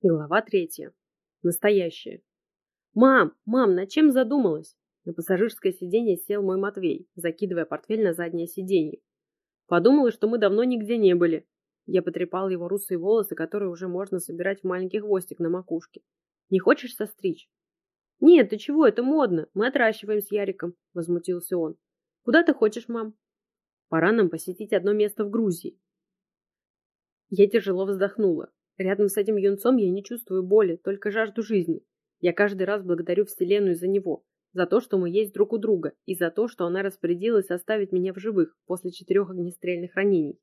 Глава третья. Настоящее. «Мам! Мам, над чем задумалась?» На пассажирское сиденье сел мой Матвей, закидывая портфель на заднее сиденье. Подумала, что мы давно нигде не были. Я потрепал его русые волосы, которые уже можно собирать в маленький хвостик на макушке. «Не хочешь состричь?» «Нет, ты чего, это модно. Мы отращиваем с Яриком», — возмутился он. «Куда ты хочешь, мам?» «Пора нам посетить одно место в Грузии». Я тяжело вздохнула. Рядом с этим юнцом я не чувствую боли, только жажду жизни. Я каждый раз благодарю Вселенную за него, за то, что мы есть друг у друга, и за то, что она распорядилась оставить меня в живых после четырех огнестрельных ранений.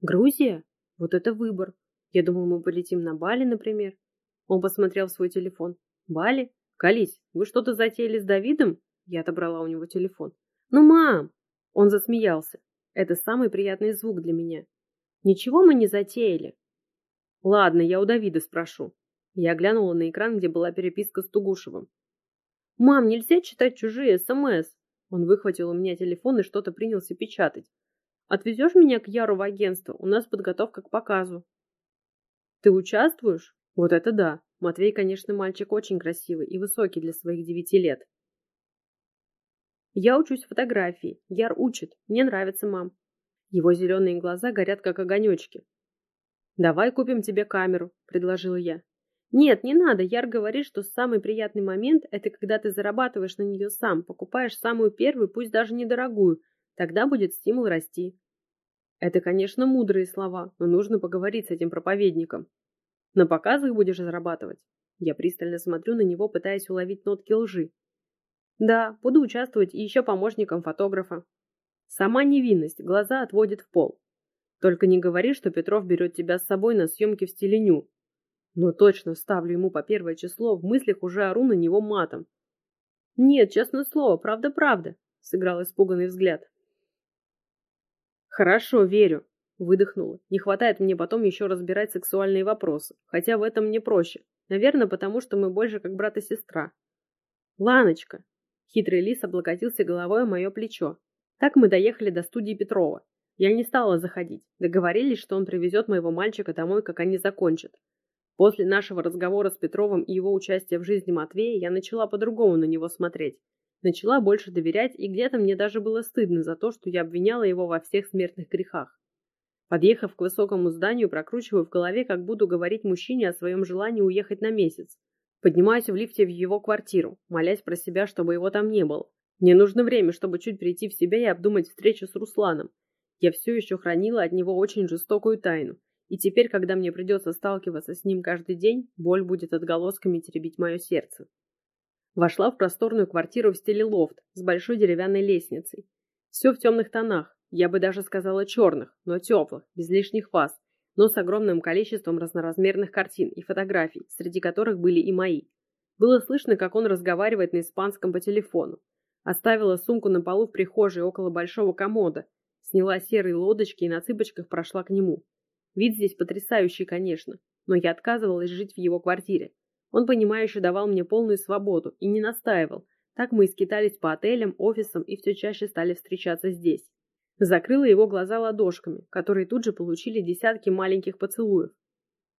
Грузия? Вот это выбор. Я думал, мы полетим на Бали, например. Он посмотрел в свой телефон. Бали? Колись, вы что-то затеяли с Давидом? Я отобрала у него телефон. Ну, мам! Он засмеялся. Это самый приятный звук для меня. Ничего мы не затеяли. Ладно, я у Давида спрошу. Я глянула на экран, где была переписка с Тугушевым. «Мам, нельзя читать чужие СМС!» Он выхватил у меня телефон и что-то принялся печатать. «Отвезешь меня к Яру в агентство? У нас подготовка к показу». «Ты участвуешь?» «Вот это да! Матвей, конечно, мальчик очень красивый и высокий для своих девяти лет». «Я учусь фотографии. Яр учит. Мне нравится, мам». Его зеленые глаза горят, как огонечки. «Давай купим тебе камеру», — предложила я. «Нет, не надо. Яр говорит, что самый приятный момент – это когда ты зарабатываешь на нее сам, покупаешь самую первую, пусть даже недорогую. Тогда будет стимул расти». Это, конечно, мудрые слова, но нужно поговорить с этим проповедником. На показах будешь зарабатывать? Я пристально смотрю на него, пытаясь уловить нотки лжи. Да, буду участвовать и еще помощником фотографа. Сама невинность, глаза отводит в пол. Только не говори, что Петров берет тебя с собой на съемки в стиле ню. Но точно ставлю ему по первое число, в мыслях уже ору на него матом. Нет, честное слово, правда-правда, сыграл испуганный взгляд. Хорошо, верю, выдохнула. Не хватает мне потом еще разбирать сексуальные вопросы, хотя в этом мне проще. Наверное, потому что мы больше как брат и сестра. Ланочка. Хитрый лис облокотился головой о мое плечо. Так мы доехали до студии Петрова. Я не стала заходить. Договорились, что он привезет моего мальчика домой, как они закончат. После нашего разговора с Петровым и его участия в жизни Матвея я начала по-другому на него смотреть. Начала больше доверять, и где-то мне даже было стыдно за то, что я обвиняла его во всех смертных грехах. Подъехав к высокому зданию, прокручиваю в голове, как буду говорить мужчине о своем желании уехать на месяц. Поднимаюсь в лифте в его квартиру, молясь про себя, чтобы его там не было. Мне нужно время, чтобы чуть прийти в себя и обдумать встречу с Русланом. Я все еще хранила от него очень жестокую тайну. И теперь, когда мне придется сталкиваться с ним каждый день, боль будет отголосками теребить мое сердце. Вошла в просторную квартиру в стиле лофт с большой деревянной лестницей. Все в темных тонах, я бы даже сказала черных, но теплых, без лишних фаз, но с огромным количеством разноразмерных картин и фотографий, среди которых были и мои. Было слышно, как он разговаривает на испанском по телефону. Оставила сумку на полу в прихожей около большого комода Сняла серые лодочки и на цыпочках прошла к нему. Вид здесь потрясающий, конечно, но я отказывалась жить в его квартире. Он, понимающе давал мне полную свободу и не настаивал. Так мы и скитались по отелям, офисам и все чаще стали встречаться здесь. Закрыла его глаза ладошками, которые тут же получили десятки маленьких поцелуев.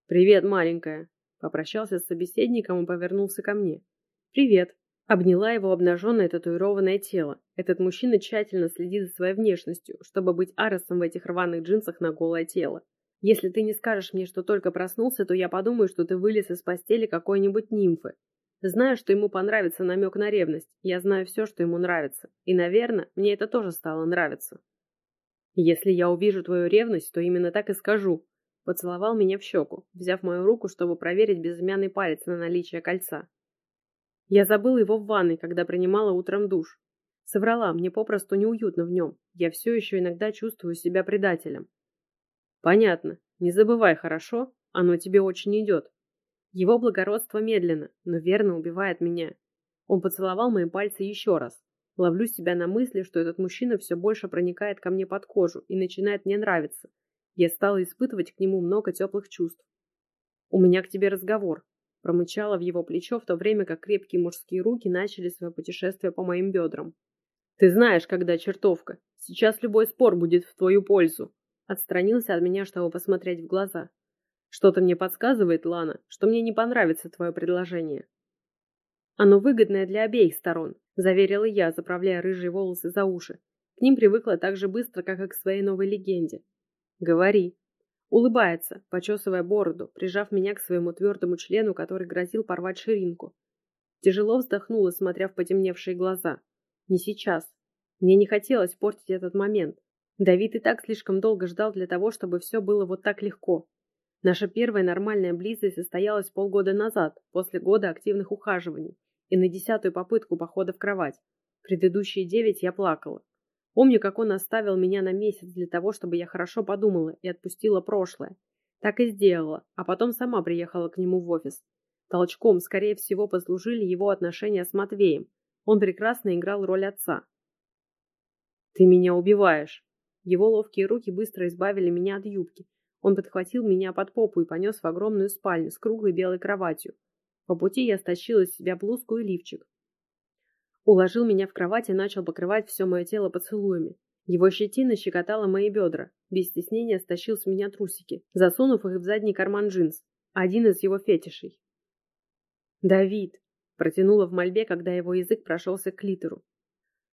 «Привет, маленькая!» Попрощался с собеседником и повернулся ко мне. «Привет!» Обняла его обнаженное татуированное тело. Этот мужчина тщательно следит за своей внешностью, чтобы быть аросом в этих рваных джинсах на голое тело. Если ты не скажешь мне, что только проснулся, то я подумаю, что ты вылез из постели какой-нибудь нимфы. Знаю, что ему понравится намек на ревность. Я знаю все, что ему нравится. И, наверное, мне это тоже стало нравиться. Если я увижу твою ревность, то именно так и скажу. Поцеловал меня в щеку, взяв мою руку, чтобы проверить безымянный палец на наличие кольца. Я забыла его в ванной, когда принимала утром душ. Соврала, мне попросту неуютно в нем. Я все еще иногда чувствую себя предателем. Понятно. Не забывай, хорошо? Оно тебе очень идет. Его благородство медленно, но верно убивает меня. Он поцеловал мои пальцы еще раз. Ловлю себя на мысли, что этот мужчина все больше проникает ко мне под кожу и начинает мне нравиться. Я стала испытывать к нему много теплых чувств. У меня к тебе разговор. Промычала в его плечо, в то время как крепкие мужские руки начали свое путешествие по моим бедрам. «Ты знаешь, когда чертовка. Сейчас любой спор будет в твою пользу». Отстранился от меня, чтобы посмотреть в глаза. Что-то мне подсказывает, Лана, что мне не понравится твое предложение. Оно выгодное для обеих сторон, заверила я, заправляя рыжие волосы за уши. К ним привыкла так же быстро, как и к своей новой легенде. Говори. Улыбается, почесывая бороду, прижав меня к своему твердому члену, который грозил порвать ширинку. Тяжело вздохнула, смотря в потемневшие глаза. Не сейчас. Мне не хотелось портить этот момент. Давид и так слишком долго ждал для того, чтобы все было вот так легко. Наша первая нормальная близость состоялась полгода назад, после года активных ухаживаний, и на десятую попытку похода в кровать. Предыдущие девять я плакала. Помню, как он оставил меня на месяц для того, чтобы я хорошо подумала и отпустила прошлое. Так и сделала, а потом сама приехала к нему в офис. Толчком, скорее всего, послужили его отношения с Матвеем. Он прекрасно играл роль отца. «Ты меня убиваешь!» Его ловкие руки быстро избавили меня от юбки, он подхватил меня под попу и понес в огромную спальню с круглой белой кроватью. По пути я стащил из себя блузку и лифчик. Уложил меня в кровать и начал покрывать все мое тело поцелуями. Его щетина щекотала мои бедра. Без стеснения стащил с меня трусики, засунув их в задний карман джинс. Один из его фетишей. «Давид!» – протянула в мольбе, когда его язык прошелся к литеру.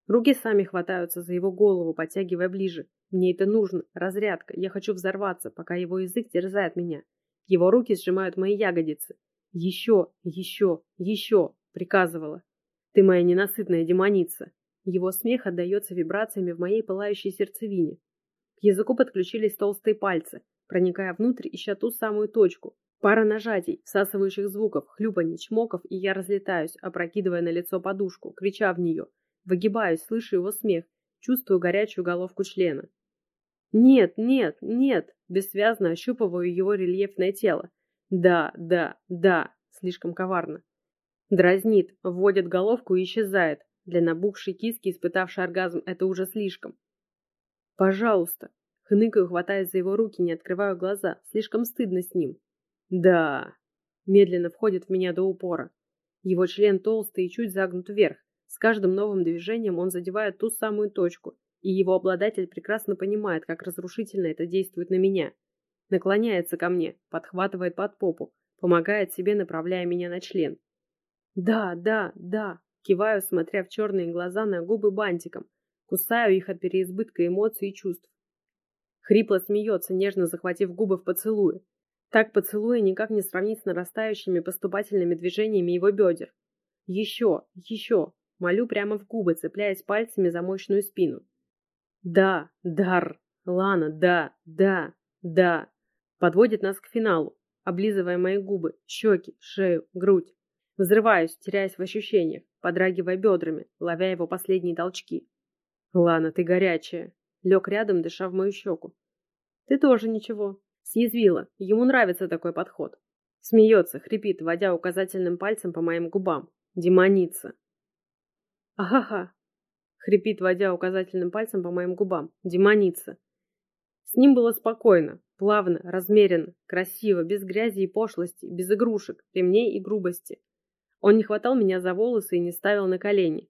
Руки сами хватаются за его голову, подтягивая ближе. Мне это нужно. Разрядка. Я хочу взорваться, пока его язык терзает меня. Его руки сжимают мои ягодицы. Еще, еще, еще, приказывала. Ты моя ненасытная демоница. Его смех отдается вибрациями в моей пылающей сердцевине. К языку подключились толстые пальцы, проникая внутрь, ища ту самую точку. Пара нажатий, всасывающих звуков, хлюпаний, чмоков, и я разлетаюсь, опрокидывая на лицо подушку, крича в нее. Выгибаюсь, слышу его смех, чувствую горячую головку члена. Нет, нет, нет, бессвязно ощупываю его рельефное тело. Да, да, да, слишком коварно. Дразнит, вводит головку и исчезает. Для набухшей киски, испытавшей оргазм, это уже слишком. Пожалуйста. Хныкаю, хватаясь за его руки, не открываю глаза. Слишком стыдно с ним. Да. Медленно входит в меня до упора. Его член толстый и чуть загнут вверх. С каждым новым движением он задевает ту самую точку, и его обладатель прекрасно понимает, как разрушительно это действует на меня. Наклоняется ко мне, подхватывает под попу, помогает себе, направляя меня на член. «Да, да, да!» Киваю, смотря в черные глаза на губы бантиком. Кусаю их от переизбытка эмоций и чувств. Хрипло смеется, нежно захватив губы в поцелуе. Так поцелуя никак не сравнить с нарастающими поступательными движениями его бедер. Еще, еще, молю прямо в губы, цепляясь пальцами за мощную спину. Да, дар. Лана, да, да, да. Подводит нас к финалу, облизывая мои губы, щеки, шею, грудь. Взрываюсь, теряясь в ощущениях, подрагивая бедрами, ловя его последние толчки. Лана, ты горячая. Лег рядом, дыша в мою щеку. Ты тоже ничего. Съязвила. Ему нравится такой подход. Смеется, хрипит, водя указательным пальцем по моим губам. Демоница. Ага, хрипит, водя указательным пальцем по моим губам. Демоница. С ним было спокойно, плавно, размеренно, красиво, без грязи и пошлости, без игрушек, ремней и грубости. Он не хватал меня за волосы и не ставил на колени.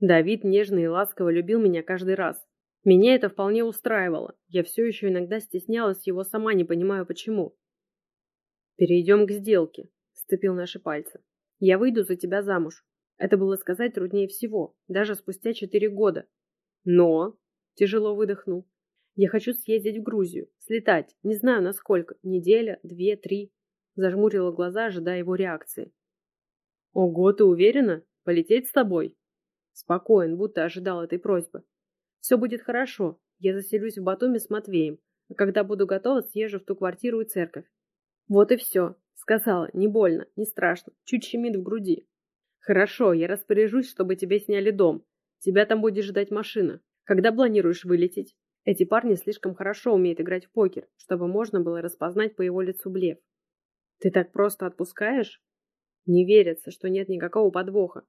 Давид нежно и ласково любил меня каждый раз. Меня это вполне устраивало. Я все еще иногда стеснялась его сама, не понимаю почему. «Перейдем к сделке», — сцепил наши пальцы. «Я выйду за тебя замуж. Это было сказать труднее всего, даже спустя четыре года. Но... Тяжело выдохнул. Я хочу съездить в Грузию, слетать, не знаю насколько, неделя, две, три. Зажмурила глаза, ожидая его реакции. Ого, ты уверена? Полететь с тобой? Спокоен, будто ожидал этой просьбы. Все будет хорошо. Я заселюсь в Батуми с Матвеем, а когда буду готова, съезжу в ту квартиру и церковь. Вот и все. Сказала, не больно, не страшно, чуть щемит в груди. Хорошо, я распоряжусь, чтобы тебе сняли дом. Тебя там будет ждать машина. Когда планируешь вылететь? Эти парни слишком хорошо умеют играть в покер, чтобы можно было распознать по его лицу блеф. Ты так просто отпускаешь? Не верится, что нет никакого подвоха.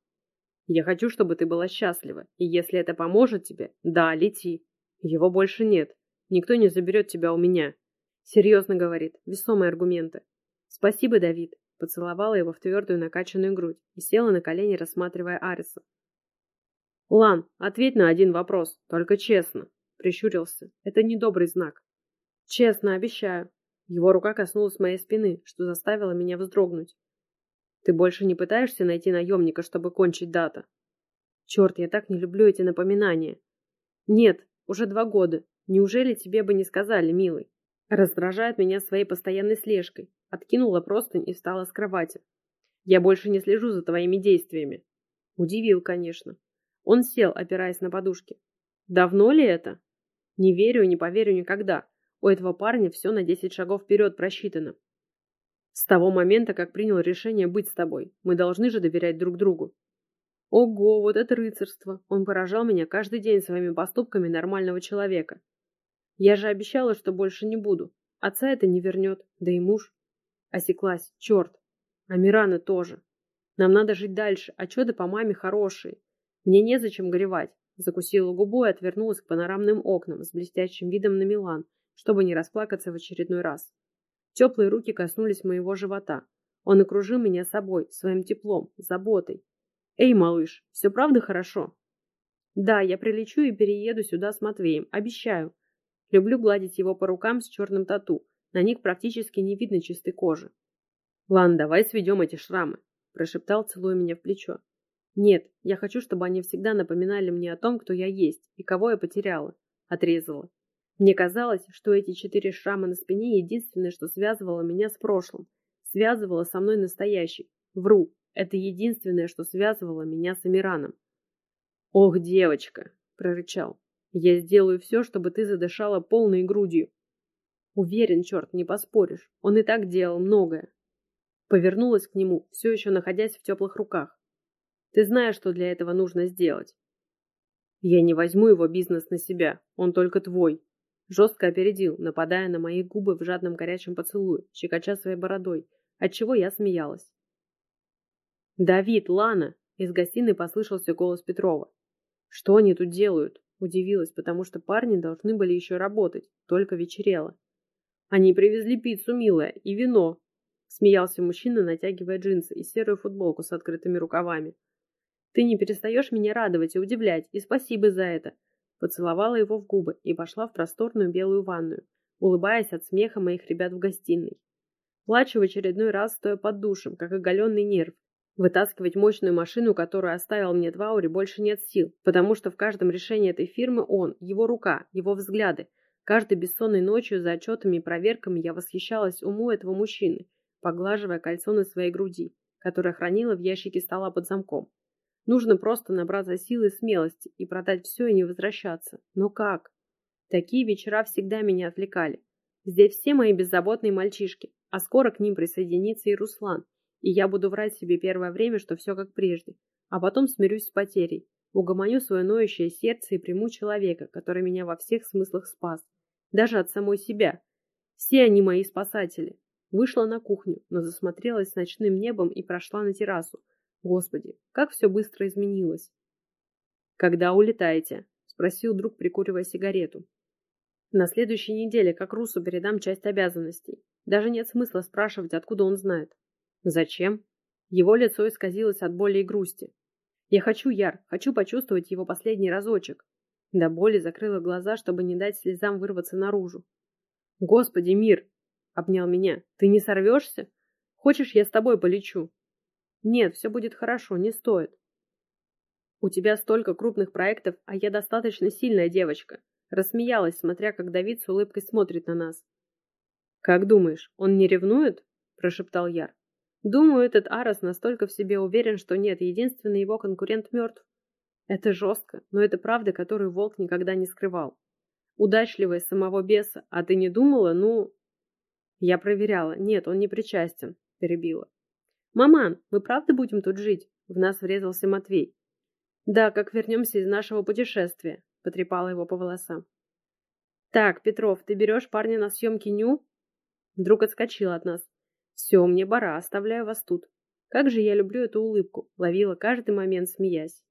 Я хочу, чтобы ты была счастлива, и если это поможет тебе, да, лети. Его больше нет. Никто не заберет тебя у меня. Серьезно говорит, весомые аргументы. Спасибо, Давид. Поцеловала его в твердую накачанную грудь и села на колени, рассматривая Ариса. «Лан, ответь на один вопрос, только честно», — прищурился. «Это недобрый знак». «Честно, обещаю». Его рука коснулась моей спины, что заставило меня вздрогнуть. Ты больше не пытаешься найти наемника, чтобы кончить дата? Черт, я так не люблю эти напоминания. Нет, уже два года. Неужели тебе бы не сказали, милый? Раздражает меня своей постоянной слежкой. Откинула простынь и встала с кровати. Я больше не слежу за твоими действиями. Удивил, конечно. Он сел, опираясь на подушки. Давно ли это? Не верю и не поверю никогда. У этого парня все на десять шагов вперед просчитано. С того момента, как принял решение быть с тобой, мы должны же доверять друг другу. Ого, вот это рыцарство! Он поражал меня каждый день своими поступками нормального человека. Я же обещала, что больше не буду. Отца это не вернет, да и муж. Осеклась, черт. А Мирана тоже. Нам надо жить дальше, отчеты по маме хорошие. Мне незачем горевать. Закусила губу и отвернулась к панорамным окнам с блестящим видом на Милан, чтобы не расплакаться в очередной раз. Теплые руки коснулись моего живота. Он окружил меня собой, своим теплом, заботой. «Эй, малыш, все правда хорошо?» «Да, я прилечу и перееду сюда с Матвеем, обещаю». Люблю гладить его по рукам с черным тату. На них практически не видно чистой кожи. «Ладно, давай сведем эти шрамы», – прошептал, целуя меня в плечо. «Нет, я хочу, чтобы они всегда напоминали мне о том, кто я есть и кого я потеряла», – отрезала. Мне казалось, что эти четыре шрама на спине единственное, что связывало меня с прошлым, связывало со мной настоящий. Вру, это единственное, что связывало меня с Амираном. «Ох, девочка!» – прорычал. «Я сделаю все, чтобы ты задышала полной грудью». Уверен, черт, не поспоришь. Он и так делал многое. Повернулась к нему, все еще находясь в теплых руках. Ты знаешь, что для этого нужно сделать. Я не возьму его бизнес на себя, он только твой. Жестко опередил, нападая на мои губы в жадном горячем поцелуе, щекоча своей бородой, отчего я смеялась. «Давид, Лана!» Из гостиной послышался голос Петрова. «Что они тут делают?» Удивилась, потому что парни должны были еще работать, только вечерело. «Они привезли пиццу, милая, и вино!» Смеялся мужчина, натягивая джинсы и серую футболку с открытыми рукавами. «Ты не перестаешь меня радовать и удивлять, и спасибо за это!» Поцеловала его в губы и пошла в просторную белую ванную, улыбаясь от смеха моих ребят в гостиной. Плачу в очередной раз, стоя под душем, как оголенный нерв, Вытаскивать мощную машину, которую оставил мне Тваури, больше нет сил, потому что в каждом решении этой фирмы он, его рука, его взгляды. Каждой бессонной ночью за отчетами и проверками я восхищалась уму этого мужчины, поглаживая кольцо на своей груди, которое хранила в ящике стола под замком. Нужно просто набраться силы и смелости и продать все и не возвращаться. Но как? Такие вечера всегда меня отвлекали. Здесь все мои беззаботные мальчишки, а скоро к ним присоединится и Руслан, и я буду врать себе первое время, что все как прежде, а потом смирюсь с потерей, угомоню свое ноющее сердце и приму человека, который меня во всех смыслах спас, даже от самой себя. Все они мои спасатели. Вышла на кухню, но засмотрелась с ночным небом и прошла на террасу. Господи, как все быстро изменилось. «Когда улетаете?» – спросил друг, прикуривая сигарету. «На следующей неделе, как Русу, передам часть обязанностей. Даже нет смысла спрашивать, откуда он знает. Зачем? Его лицо исказилось от боли и грусти. Я хочу, Яр, хочу почувствовать его последний разочек. До боли закрыла глаза, чтобы не дать слезам вырваться наружу. Господи, мир! Обнял меня. Ты не сорвешься? Хочешь, я с тобой полечу? Нет, все будет хорошо, не стоит. У тебя столько крупных проектов, а я достаточно сильная девочка. Рассмеялась, смотря, как Давид с улыбкой смотрит на нас. Как думаешь, он не ревнует? Прошептал Яр. Думаю, этот Арос настолько в себе уверен, что нет, единственный его конкурент мертв. Это жестко, но это правда, которую Волк никогда не скрывал. Удачливая самого беса, а ты не думала, ну... Я проверяла. Нет, он не причастен, перебила. «Маман, мы правда будем тут жить?» В нас врезался Матвей. «Да, как вернемся из нашего путешествия», — потрепала его по волосам. «Так, Петров, ты берешь парня на съемки Ню?» Вдруг отскочил от нас. «Все, мне пора, оставляю вас тут. Как же я люблю эту улыбку!» Ловила каждый момент, смеясь.